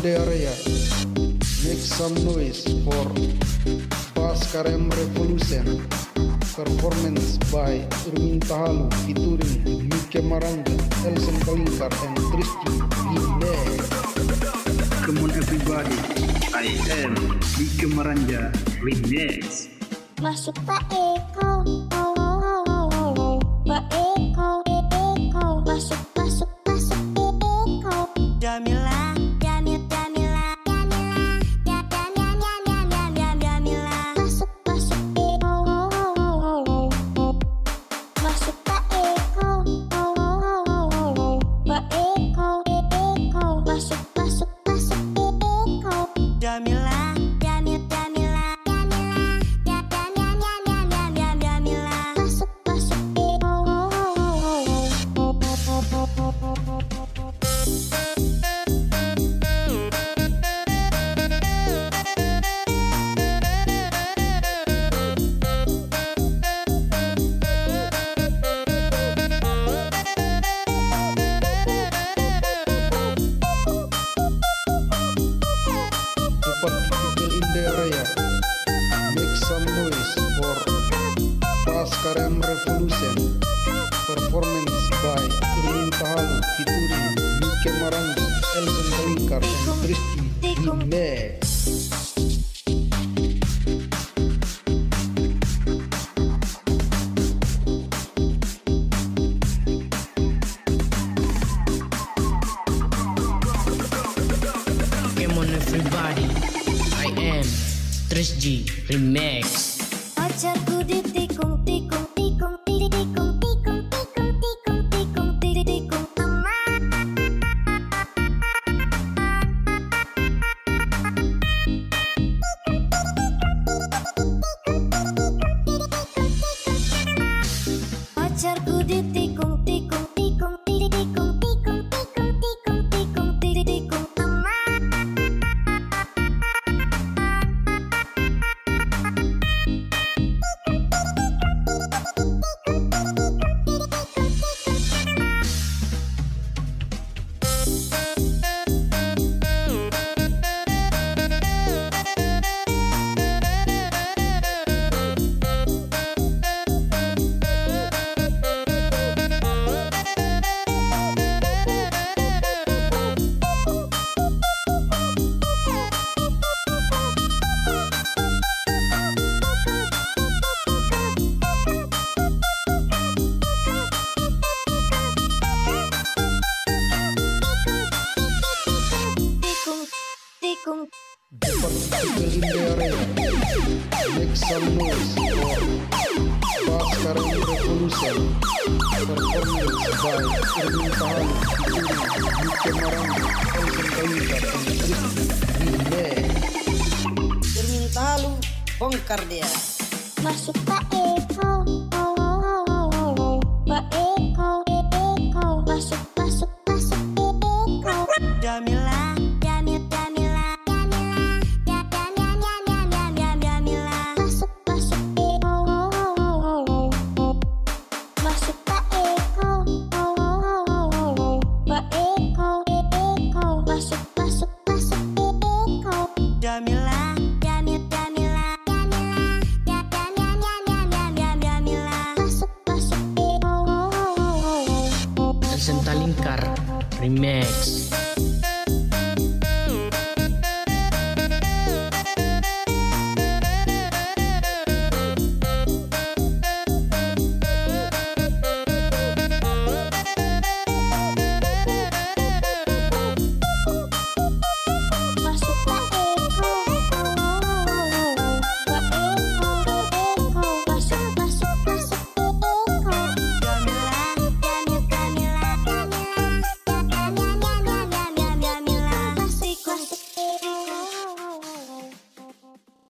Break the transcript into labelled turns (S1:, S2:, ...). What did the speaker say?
S1: the area. Make some noise for Bhaskaram Revolution. Performance by Irwin Tahalu featuring Mike Maranga, Elson Kalingkar, and Tristy Remix.
S2: Come on everybody, I am Mike Maranja Remix.
S3: Masuk Pak Eko
S1: some noise for Paskaram Revolution performance by Ilin Pahalu, Hituri, Mike Marango, Elson Balinkar, and
S4: Christy D. Everybody. I am. Trish G Remix
S5: Pacarku
S1: ditikung-tikung
S6: Assalamualaikum. Legendary. Bongkar dia.
S3: Masuk
S4: tak eh. remix.